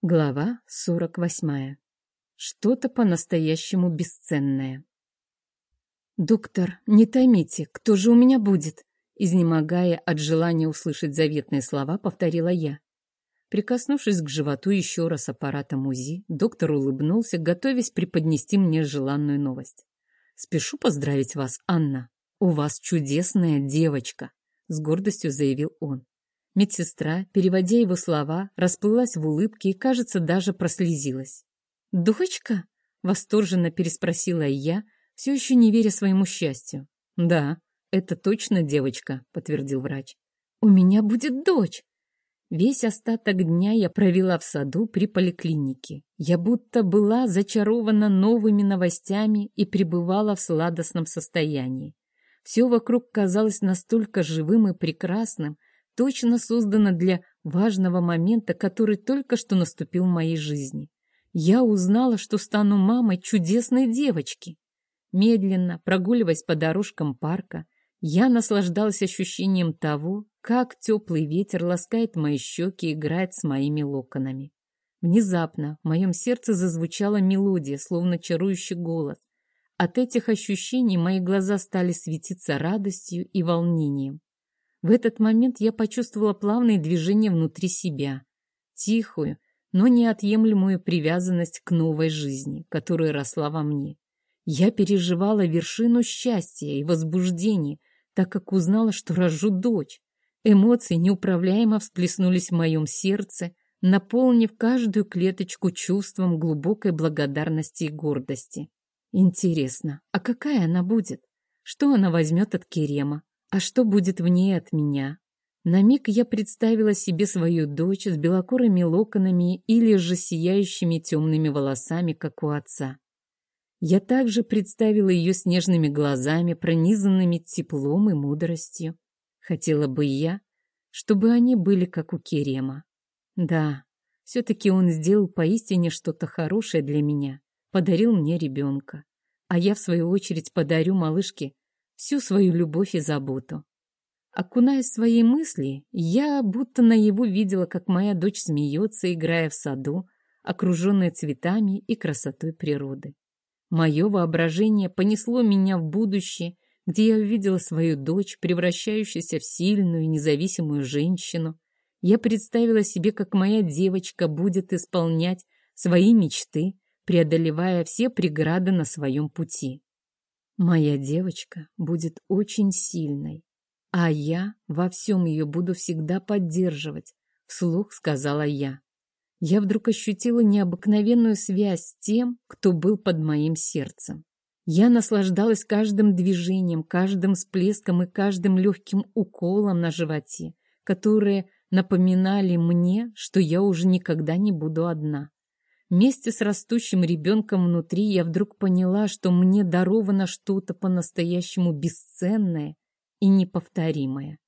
Глава 48. Что-то по-настоящему бесценное. «Доктор, не томите, кто же у меня будет?» Изнемогая от желания услышать заветные слова, повторила я. Прикоснувшись к животу еще раз аппаратом УЗИ, доктор улыбнулся, готовясь преподнести мне желанную новость. «Спешу поздравить вас, Анна. У вас чудесная девочка», — с гордостью заявил он. Медсестра, переводя его слова, расплылась в улыбке и, кажется, даже прослезилась. «Дочка?» — восторженно переспросила я, все еще не веря своему счастью. «Да, это точно девочка», — подтвердил врач. «У меня будет дочь!» Весь остаток дня я провела в саду при поликлинике. Я будто была зачарована новыми новостями и пребывала в сладостном состоянии. Все вокруг казалось настолько живым и прекрасным, точно создана для важного момента, который только что наступил в моей жизни. Я узнала, что стану мамой чудесной девочки. Медленно, прогуливаясь по дорожкам парка, я наслаждалась ощущением того, как теплый ветер ласкает мои щеки и играет с моими локонами. Внезапно в моем сердце зазвучала мелодия, словно чарующий голос. От этих ощущений мои глаза стали светиться радостью и волнением. В этот момент я почувствовала плавные движения внутри себя, тихую, но неотъемлемую привязанность к новой жизни, которая росла во мне. Я переживала вершину счастья и возбуждения, так как узнала, что рожу дочь. Эмоции неуправляемо всплеснулись в моем сердце, наполнив каждую клеточку чувством глубокой благодарности и гордости. Интересно, а какая она будет? Что она возьмет от Керема? А что будет в ней от меня? На миг я представила себе свою дочь с белокурыми локонами или же сияющими темными волосами, как у отца. Я также представила ее с нежными глазами, пронизанными теплом и мудростью. Хотела бы я, чтобы они были как у Керема. Да, все-таки он сделал поистине что-то хорошее для меня, подарил мне ребенка. А я, в свою очередь, подарю малышке всю свою любовь и заботу. Окунаясь в свои мысли, я будто наяву видела, как моя дочь смеется, играя в саду, окруженная цветами и красотой природы. Мое воображение понесло меня в будущее, где я увидела свою дочь, превращающуюся в сильную, независимую женщину. Я представила себе, как моя девочка будет исполнять свои мечты, преодолевая все преграды на своем пути. Моя девочка будет очень сильной, а я во всем ее буду всегда поддерживать, вслух сказала я. Я вдруг ощутила необыкновенную связь с тем, кто был под моим сердцем. Я наслаждалась каждым движением, каждым всплеском и каждым легким уколом на животе, которые напоминали мне, что я уже никогда не буду одна. Вместе с растущим ребенком внутри я вдруг поняла, что мне даровано что-то по-настоящему бесценное и неповторимое.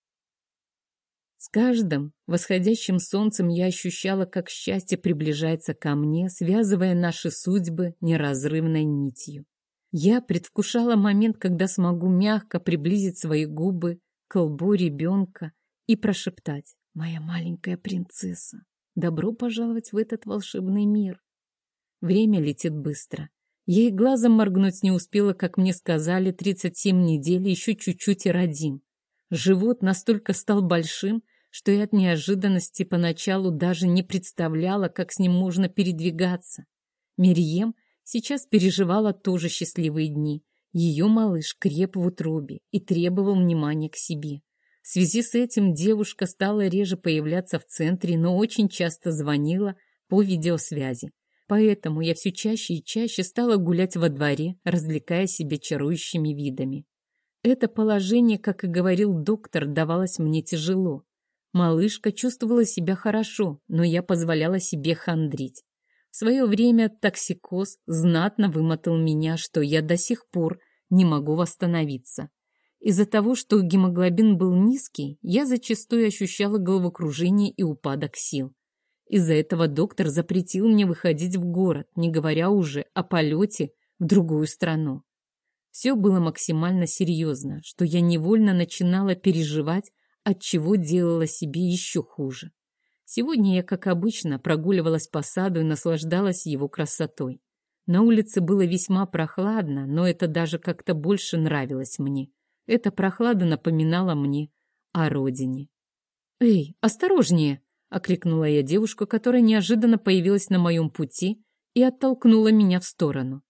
С каждым восходящим солнцем я ощущала, как счастье приближается ко мне, связывая наши судьбы неразрывной нитью. Я предвкушала момент, когда смогу мягко приблизить свои губы к лбу ребенка и прошептать «Моя маленькая принцесса, добро пожаловать в этот волшебный мир!» Время летит быстро. Ей глазом моргнуть не успела, как мне сказали, 37 недель, еще чуть-чуть и родим. Живот настолько стал большим, что я от неожиданности поначалу даже не представляла, как с ним можно передвигаться. Мерьем сейчас переживала тоже счастливые дни. Ее малыш креп в утробе и требовал внимания к себе. В связи с этим девушка стала реже появляться в центре, но очень часто звонила по видеосвязи. Поэтому я все чаще и чаще стала гулять во дворе, развлекая себя чарующими видами. Это положение, как и говорил доктор, давалось мне тяжело. Малышка чувствовала себя хорошо, но я позволяла себе хандрить. В свое время токсикоз знатно вымотал меня, что я до сих пор не могу восстановиться. Из-за того, что гемоглобин был низкий, я зачастую ощущала головокружение и упадок сил. Из-за этого доктор запретил мне выходить в город, не говоря уже о полете в другую страну. Все было максимально серьезно, что я невольно начинала переживать, от чего делала себе еще хуже. Сегодня я, как обычно, прогуливалась по саду и наслаждалась его красотой. На улице было весьма прохладно, но это даже как-то больше нравилось мне. Эта прохлада напоминала мне о родине. «Эй, осторожнее!» — окликнула я девушку, которая неожиданно появилась на моем пути и оттолкнула меня в сторону.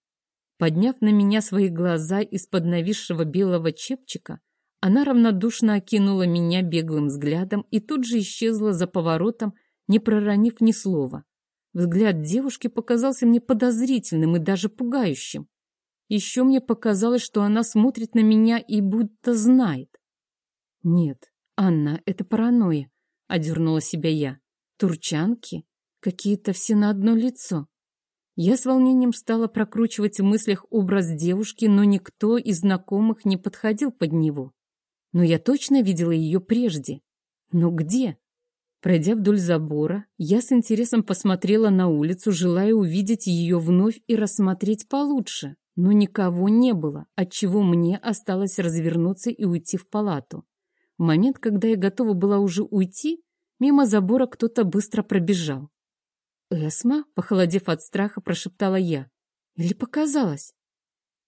Подняв на меня свои глаза из-под нависшего белого чепчика, она равнодушно окинула меня беглым взглядом и тут же исчезла за поворотом, не проронив ни слова. Взгляд девушки показался мне подозрительным и даже пугающим. Еще мне показалось, что она смотрит на меня и будто знает. Нет, Анна, это паранойя, — одернула себя я. Турчанки? Какие-то все на одно лицо. Я с волнением стала прокручивать в мыслях образ девушки, но никто из знакомых не подходил под него. Но я точно видела ее прежде. Но где? Пройдя вдоль забора, я с интересом посмотрела на улицу, желая увидеть ее вновь и рассмотреть получше но никого не было, отчего мне осталось развернуться и уйти в палату. Момент, когда я готова была уже уйти, мимо забора кто-то быстро пробежал. «Эсма?» — похолодев от страха, прошептала я. «Или показалось?»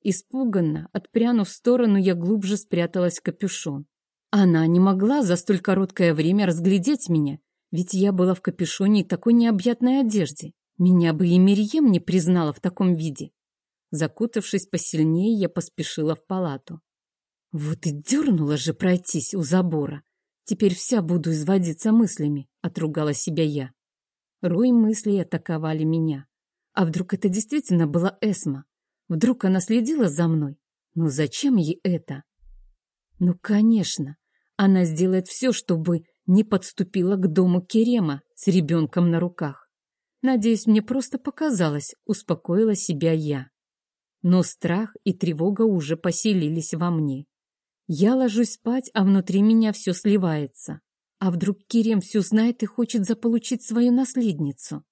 Испуганно, отпрянув в сторону, я глубже спряталась в капюшон. Она не могла за столь короткое время разглядеть меня, ведь я была в капюшоне и такой необъятной одежде. Меня бы и Мирьем не признала в таком виде. Закутавшись посильнее, я поспешила в палату. Вот и дернула же пройтись у забора. Теперь вся буду изводиться мыслями, отругала себя я. Рой мыслей атаковали меня. А вдруг это действительно была Эсма? Вдруг она следила за мной? Но зачем ей это? Ну, конечно, она сделает все, чтобы не подступила к дому Керема с ребенком на руках. Надеюсь, мне просто показалось, успокоила себя я. Но страх и тревога уже поселились во мне. Я ложусь спать, а внутри меня все сливается. А вдруг Кирем все знает и хочет заполучить свою наследницу?